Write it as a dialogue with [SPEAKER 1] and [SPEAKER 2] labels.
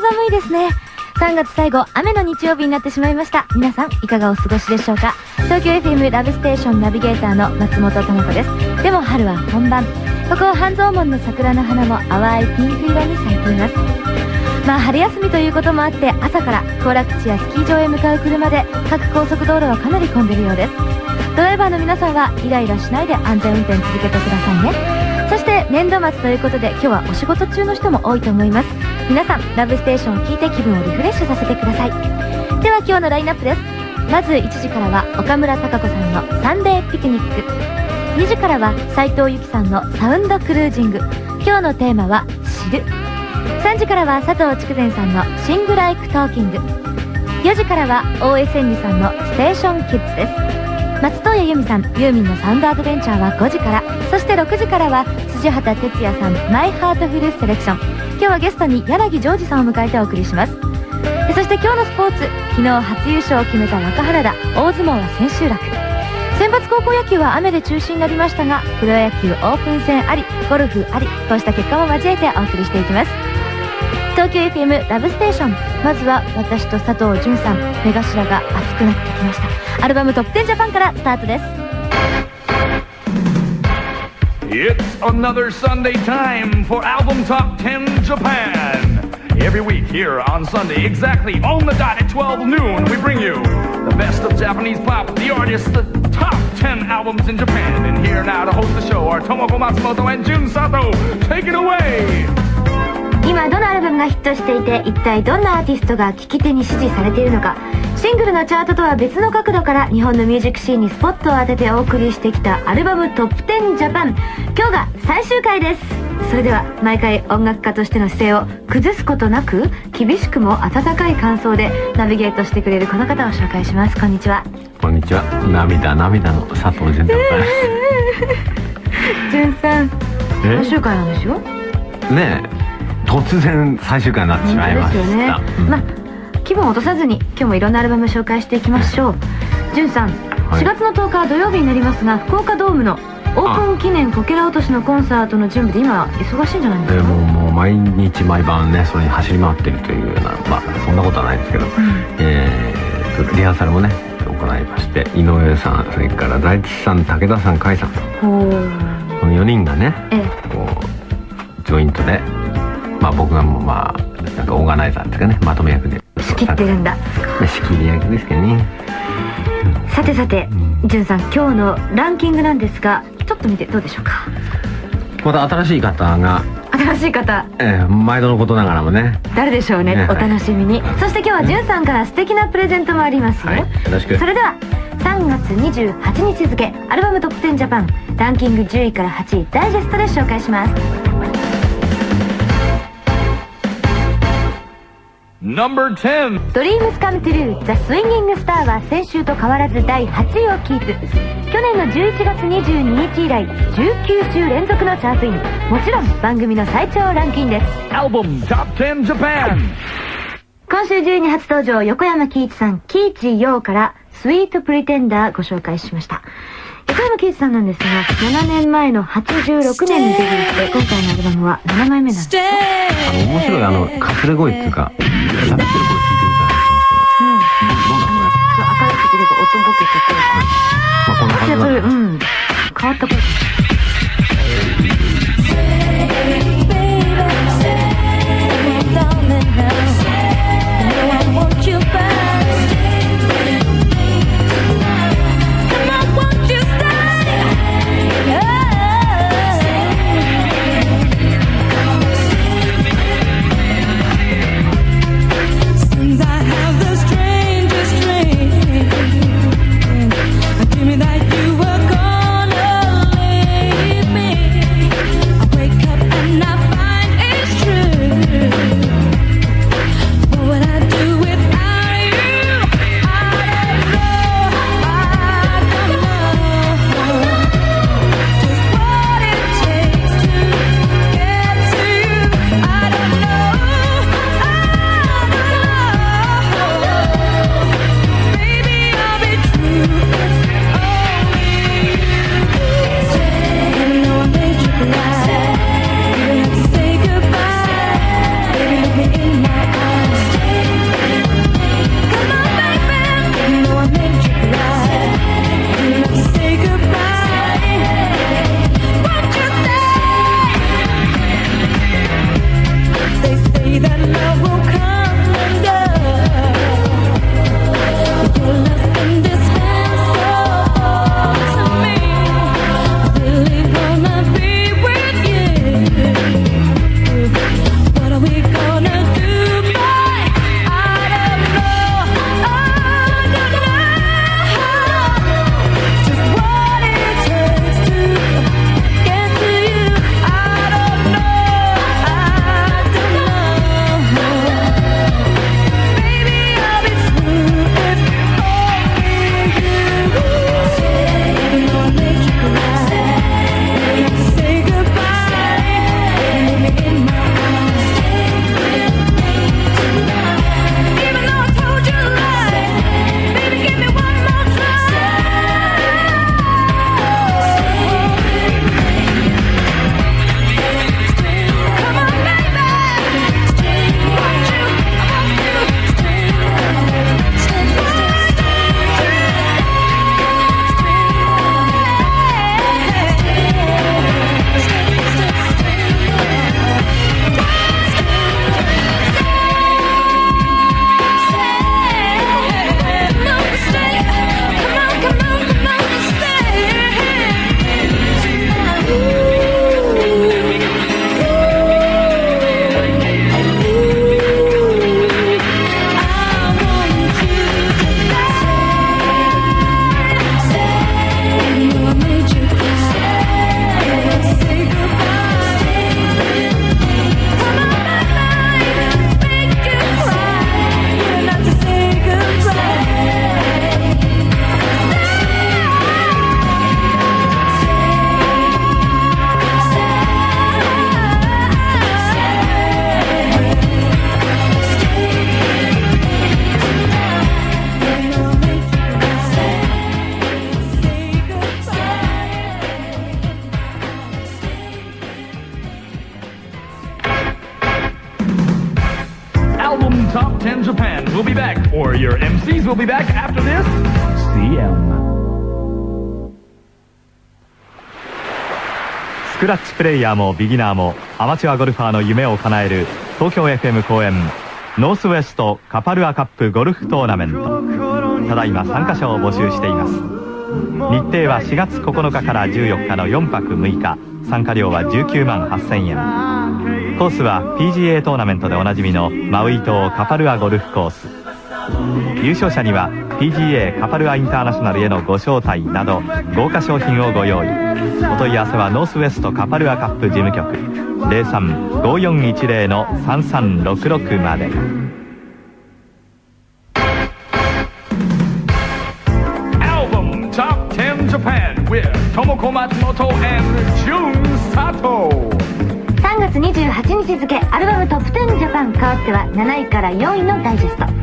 [SPEAKER 1] 寒いですね。3月最後雨の日曜日になってしまいました。皆さんいかがお過ごしでしょうか？東京 FM ラブステーションナビゲーターの松本智子です。でも春は本番。ここ半蔵門の桜の花も淡いピンク色に咲いています。まあ春休みということもあって朝から行楽地やスキー場へ向かう車で各高速道路はかなり混んでるようです。ドライバーの皆さんはイライラしないで安全運転続けてくださいね。そして年度末ということで今日はお仕事中の人も多いと思います。皆さんラブステーションを聞いて気分をリフレッシュさせてください。では今日のラインナップです。まず1時からは岡村孝子さんの「サンデーピクニック」2時からは斉藤由貴さんの「サウンドクルージング」今日のテーマは「知る」3時からは佐藤竹善さんの「 SING LIKE TALKING」4時からは大江千里さんの「ステーションキッズ」です。松任谷由実さんユーミンのサウンドアドベンチャーは5時から。そして6時からは辻畑鉄也さん「マイハートフルセレクション」はゲストに柳ジョージさんを迎えてお送りします。そして今日のスポーツ昨日初優勝を決めた若原田大相撲は千秋楽。選抜高校野球は雨で中止になりましたがプロ野球オープン戦ありゴルフありこうした結果も交えてお送りしていきます。東京 FM ラブステーション。まずは私と佐藤潤さん目頭が熱くなってきました。アルバムトップ10ジャパンからスタートです。
[SPEAKER 2] It's another Sunday time for Album Top 10 Japan. Every week here on Sunday, exactly on the dot at 12 noon, we bring you the best of Japanese pop, the artists, the top 10 albums in Japan. And here now to host the show are Tomoko Matsumoto and Jun Sato. Take it away!
[SPEAKER 1] 今どのアルバムがヒットしていて一体どんなアーティストが聴き手に支持されているのかシングルのチャートとは別の角度から日本のミュージックシーンにスポットを当ててお送りしてきたアルバムトップ10ジャパン今日が最終回です。それでは毎回音楽家としての姿勢を崩すことなく厳しくも温かい感想でナビゲートしてくれるこの方を紹介します。こんにちは。
[SPEAKER 3] こんにちは。涙涙の佐藤潤でございま
[SPEAKER 1] じゅんさん
[SPEAKER 3] え？
[SPEAKER 1] 最終回なんですよ。
[SPEAKER 3] すねえ。突然最終回になってしまいまし
[SPEAKER 1] 本当ですよね。
[SPEAKER 3] た、うん。
[SPEAKER 1] まあ気分を落とさずに今日もいろんなアルバム紹介していきましょう。じゅんさん、
[SPEAKER 3] はい。
[SPEAKER 1] 4月の10日土曜日になりますが福岡ドームのオープン記念こけら落としのコンサートの準備で今忙しいんじゃないですか、
[SPEAKER 3] でもうもう毎日毎晩ねそれに走り回ってるというようなまあそんなことはないですけど、えーリハーサルもね行いまして井上さんそれから大地さん武田さん甲斐さんと。この4人がね
[SPEAKER 1] ええ。
[SPEAKER 3] こうジョイントでまあ僕がもうまあなんかオーガナイザーっていうかねまとめ役で。
[SPEAKER 1] 仕切ってるんだ。
[SPEAKER 3] まあ仕切り役ですけどね。
[SPEAKER 1] さてさてじゅんさん今日のランキングなんですがちょっと見てどうでしょうか？
[SPEAKER 3] また新しい方が、
[SPEAKER 1] 新しい方。
[SPEAKER 3] えー毎度のことながらもね。
[SPEAKER 1] 誰でしょうね？
[SPEAKER 3] ね
[SPEAKER 1] お楽しみに。そして今日はじゅんさんから素敵なプレゼントもありますよ、
[SPEAKER 3] はい。よろしく。
[SPEAKER 1] それでは3月28日付アルバムトップ10ジャパンランキング10位から8位ダイジェストで紹介します
[SPEAKER 2] Number 10.
[SPEAKER 1] DREAMS COME TRUE The Swinging Star は先週と変わらず第8位をキープ去年の11月22日以来19週連続のチャートインもちろん番組の最長ランキングです
[SPEAKER 2] Album Top 10 Japan.
[SPEAKER 1] 今週中に初登場横山輝一さん輝一陽から Sweet Pretender ご紹介しました横山輝一さんなんですが7年前の86年にデビューして今回のアルバムは7枚目なんです。
[SPEAKER 3] あの面白いあのかすれ声っていうか喋ってる声聞いてみたいな
[SPEAKER 1] うん。
[SPEAKER 3] どんな声
[SPEAKER 1] 明るくて結構音ボケてて。
[SPEAKER 3] まあこんな感じ
[SPEAKER 1] やっぱり
[SPEAKER 3] なんだ
[SPEAKER 1] うん。変わった声
[SPEAKER 2] Top 10 Japan will be back, or your MCs will be back after this CM.
[SPEAKER 4] スクラッチプレイヤーもビギナーもアマチュアゴルファーの夢を叶える東京 FM 後援ノースウェストカパルアカップゴルフトーナメントただいま参加者を募集しています日程は4月9日から14日の4泊6日参加料は19万8000円コースは PGA トーナメントでおなじみのマウイ島カパルアゴルフコース。優勝者には PGA カパルアインターナショナルへのご招待など豪華商品をご用意。お問い合わせはノースウェストカパルアカップ事務局。035410の3366まで。
[SPEAKER 2] Album Top 10 Japan with Tomoko Matsumoto and Jun Sato.
[SPEAKER 1] 28日付アルバムトップ10ジャパン変わっては7位から4位のダイジェスト。